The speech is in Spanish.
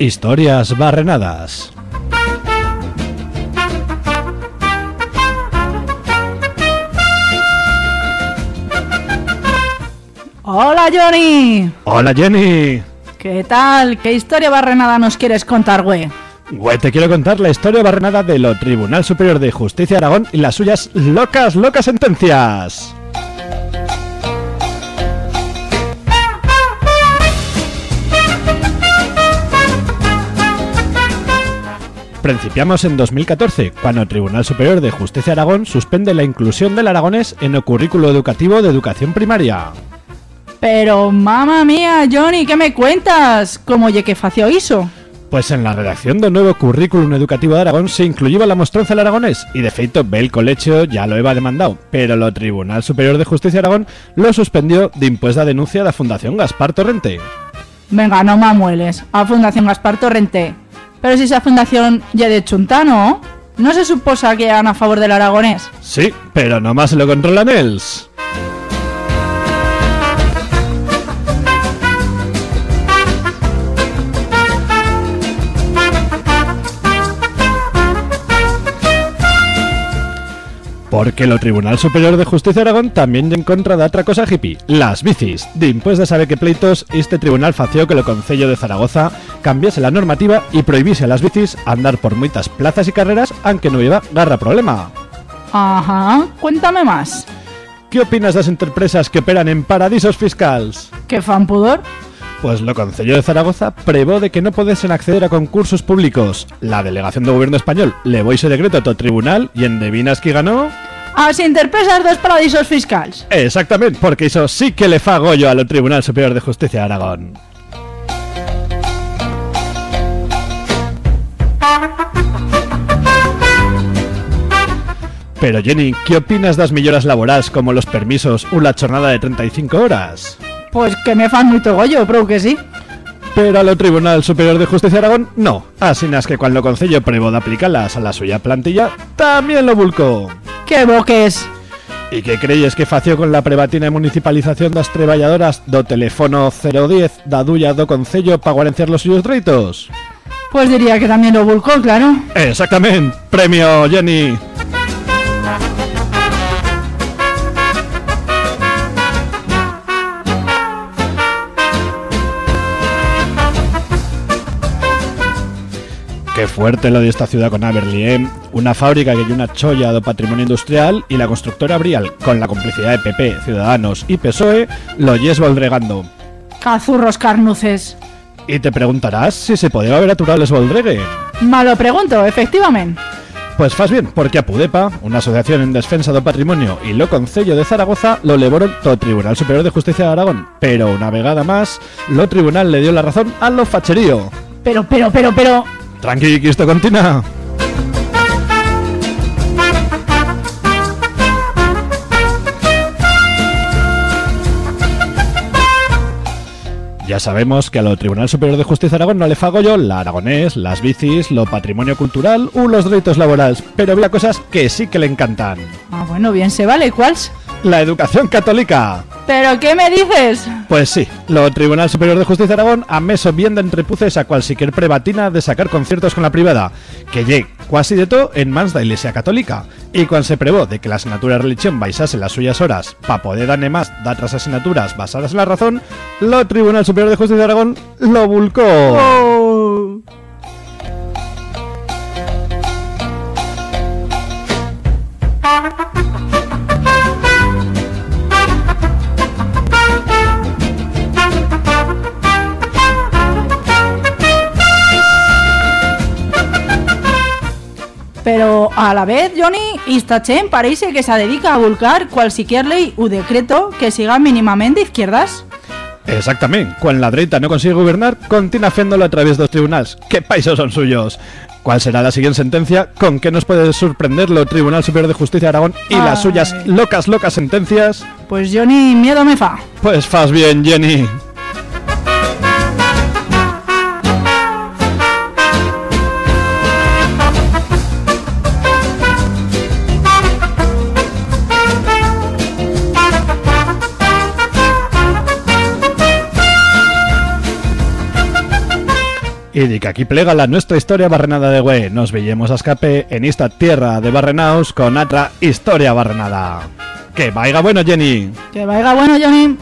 Historias barrenadas. Hola Johnny. Hola Jenny. ¿Qué tal? ¿Qué historia barrenada nos quieres contar, güey? Güey, te quiero contar la historia barrenada de lo Tribunal Superior de Justicia de Aragón y las suyas locas, locas sentencias. Principiamos en 2014, cuando el Tribunal Superior de Justicia de Aragón suspende la inclusión del aragonés en el currículo educativo de educación primaria. Pero, mamá mía, Johnny, ¿qué me cuentas? ¿Cómo ye que fació iso? Pues en la redacción del nuevo currículum educativo de Aragón se incluyó la mostranza del aragonés y de feito Bel Colegio ya lo iba demandado, pero el Tribunal Superior de Justicia de Aragón lo suspendió de impuesta denuncia de la Fundación Gaspar Torrente. Venga, no mamueles. A Fundación Gaspar Torrente. Pero si esa fundación ya de Chuntano, ¿no se suposa que han a favor del aragonés? Sí, pero nomás lo controlan ellos. Porque el Tribunal Superior de Justicia de Aragón también en contra de otra cosa hippie, las bicis. Dimpués de saber que pleitos, este tribunal fació que el Concello de Zaragoza cambiase la normativa y prohibiese a las bicis andar por muchas plazas y carreras aunque no iba garra problema. Ajá, cuéntame más. ¿Qué opinas de las empresas que operan en paradisos fiscales? ¿Qué fan pudor? Pues lo Concello de Zaragoza prevó de que no pudiesen acceder a concursos públicos. La delegación de gobierno español le voy ese decreto a todo tribunal y en Devinas que ganó... As interpresas dos paradisos fiscales. Exactamente, porque eso sí que le fa yo al Tribunal Superior de Justicia de Aragón. Pero Jenny, ¿qué opinas de las milloras laborales como los permisos o la jornada de 35 horas? Pues que me fan muy togollo, pero que sí. Pero al Tribunal Superior de Justicia de Aragón no. Así es que cuando el Concello prevó de aplicarlas a la suya plantilla, también lo vulcó. ¡Qué boques! ¿Y qué crees que fació con la prebatina de municipalización das treballadoras do teléfono 010 da duya do Concello para guarenciar los suyos reitos? Pues diría que también lo vulcó, claro. Exactamente. Premio, Jenny. Qué fuerte lo de esta ciudad con Aberli, ¿eh? Una fábrica que hay una cholla do patrimonio industrial y la constructora Brial, con la complicidad de PP, Ciudadanos y PSOE, lo yes voldregando. Cazurros carnuces. Y te preguntarás si se podía haber aturado voldregue. Malo pregunto, efectivamente. Pues faz bien, porque a Pudepa, una asociación en defensa do patrimonio y lo Concello de Zaragoza, lo levaron todo Tribunal Superior de Justicia de Aragón. Pero una vegada más, lo tribunal le dio la razón a lo facherío. Pero, pero, pero, pero... Tranqui, que esto continúa. Ya sabemos que a lo Tribunal Superior de Justicia de Aragón no le fago yo la aragonés, las bicis, lo patrimonio cultural u los derechos laborales, pero había cosas que sí que le encantan. Ah, bueno, bien se vale, ¿cuáles? La educación católica. ¿Pero qué me dices? Pues sí, lo Tribunal Superior de Justicia de Aragón a meso bien de entrepuces a cualquier prebatina de sacar conciertos con la privada, que llegue casi de todo en mans de la Iglesia Católica. Y cuando se prevó de que la asignatura de religión baisase las suyas horas para poder darle más de otras asignaturas basadas en la razón, lo Tribunal Superior de Justicia de Aragón lo vulcó. Oh. Pero a la vez, Johnny, Istachen parece que se dedica a vulcar cualquier ley u decreto que siga mínimamente izquierdas. Exactamente, cuando la derecha no consigue gobernar, continúa haciéndolo a través de los tribunales. ¿Qué países son suyos? ¿Cuál será la siguiente sentencia? ¿Con qué nos puede sorprender lo Tribunal Superior de Justicia de Aragón y las suyas locas, locas sentencias? Pues Johnny, miedo me fa. Pues faz bien, Jenny. Y de que aquí plega la nuestra historia barrenada de güey. Nos veíamos a escape en esta tierra de barrenaos con otra historia barrenada. Que vaya bueno, Jenny. Que vaya bueno, Johnny.